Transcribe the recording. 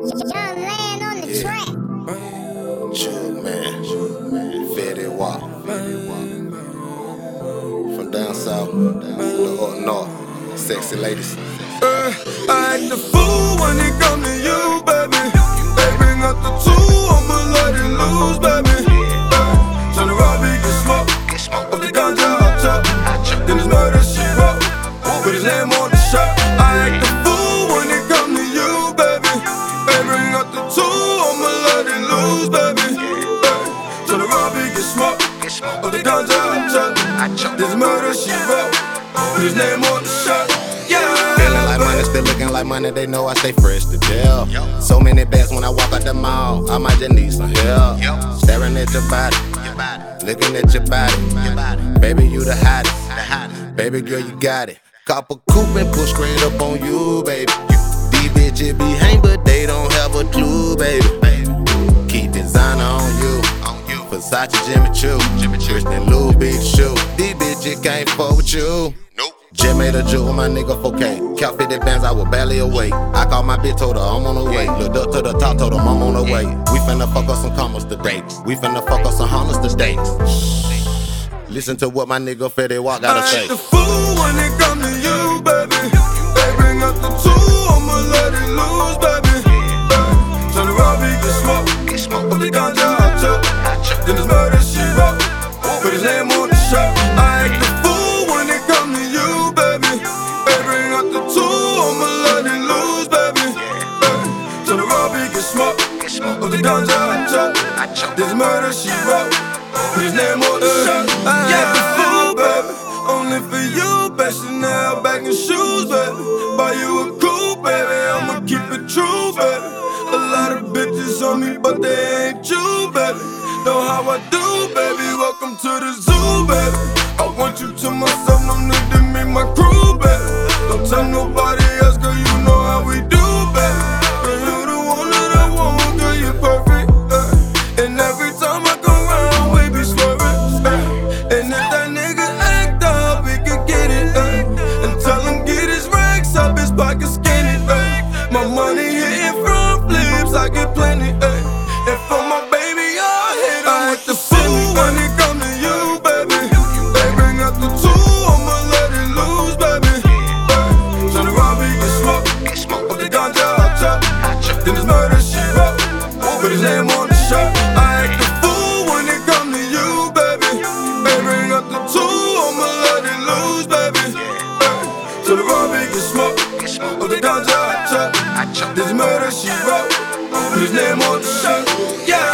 Young man. Fetty. From down south to up north. Sexy ladies. Uh, I the fool when it come to you, hot. This murder she wrote, his name on the shirt. Feeling like money, still looking like money. They know I stay fresh to death. So many bags when I walk out the mall. I might just need some help. Staring at your body, looking at your body. Baby, you the hottest. Baby girl, you got it. Cop a coupe and push straight up on you, baby. These bitches be hang, but they don't have a clue, baby. Versace, Jimmy Choo. Jimmy Choo, Christian Louis big shoe. These bitches can't fuck with you. Nope. Just made a jewel, my nigga 4K. Count 50 bands, I was barely awake. I called my bitch, told her I'm on the way. Looked up to the top, told her I'm on the way. We finna fuck us some commas today. We finna fuck us some Hondas today. Listen to what my nigga Fetty Wap gotta I say. act the fool when it come to you, baby. They bring up the two, top. Then it's murder she wrote, put his name on the shirt. I act the fool when it come to you, baby. Bring up the two, I'ma let it loose, baby. Uh, Turn the Robbie get smoke, up the ganja hot top. This murder she wrote, put his name on the shirt. I act the to the zoo, baby. I want you to myself, no need to meet my crew, baby. Don't tell nobody else, girl, you know how we do, baby. Girl, you the one that I want, girl, you perfect. Uh. And every time I come around, we be swerving. Uh. And if that nigga act up, we could get it. Uh. And tell him get his racks up, his pockets skinny. Uh. My money hitting from flips, I get plenty. Uh. Then it's murder she wrote, put his name on the shirt. I act the fool when it come to you, baby. They bring up the two, I'ma let it loose, baby. Till the Robbie get smoke, up the ganja hot top. This murder she wrote, put his name on the shirt. Yeah.